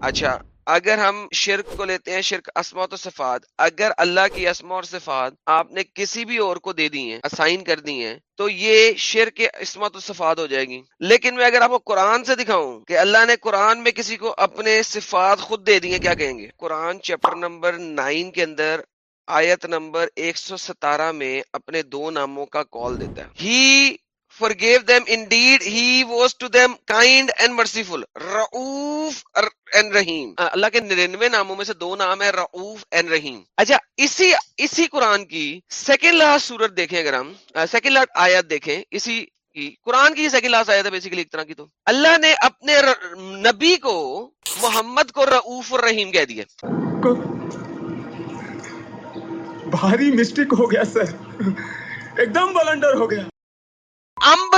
اچھا اگر ہم شرک کو لیتے ہیں، شرک اسماء و صفات، اگر اللہ کی اسماء اور صفات آپ نے کسی بھی اور کو دے دی ہیں اسائن کر دی ہیں، تو یہ شرک اسماء و صفات ہو جائے گی۔ لیکن میں اگر آپ کو قرآن سے دکھاؤں کہ اللہ نے قرآن میں کسی کو اپنے صفات خود دے دی ہیں، کیا کہیں گے؟ قرآن چیپٹر نمبر نائن کے اندر آیت نمبر ایک سو ستارہ میں اپنے دو ناموں کا کال دیتا ہے۔ ہی forgave them indeed he was to them kind and merciful Rauf and رحیم اللہ کے نرنوے ناموں میں سے دو نام ہے رعوف and رحیم اچھا اسی اسی قرآن کی سیکنڈ لاسٹ صورت دیکھیں اگر ہم سیکنڈ لاسٹ آیت دیکھیں اسی کی قرآن کی سیکنڈ لاسٹ آیت ہے بیسیکلی ایک طرح کی تو۔ اللہ نے اپنے نبی کو محمد کو رعوف اور رحیم کہہ دیا۔ بھاری مسٹیک ہو گیا سر۔ ایک دم بلنڈر ہو گیا۔ امب